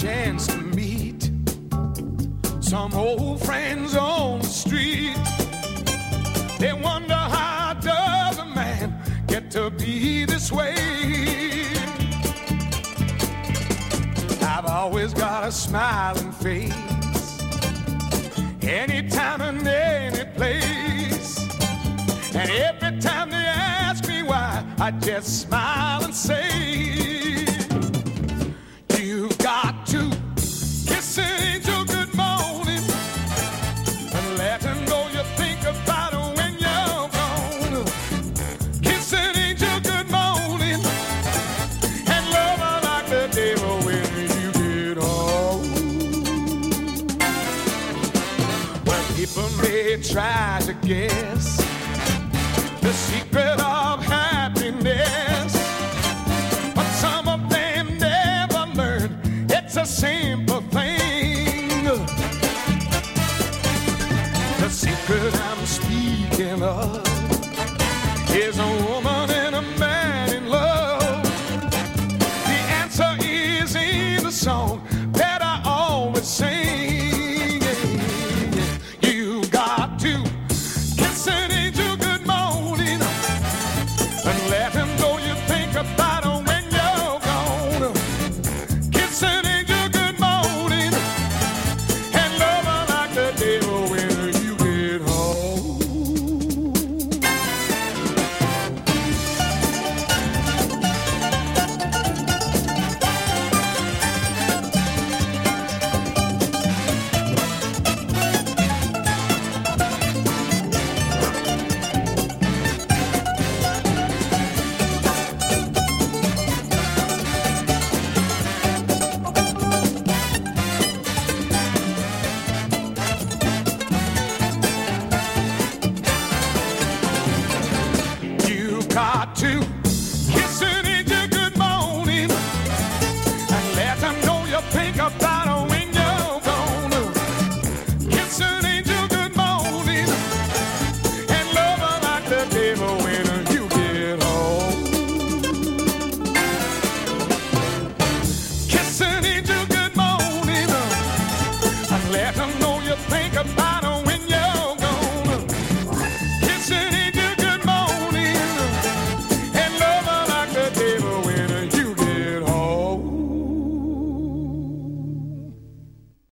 chance to meet some old friends on the street. They wonder how does a man get to be this way? I've always got a smiling face anytime and any place. And every time they ask me why, I just smile and say, people may try to guess the secret of happiness, but some of them never learn. It's a simple thing. The secret I'm speaking of is a woman and a man in love. The answer is in the song Got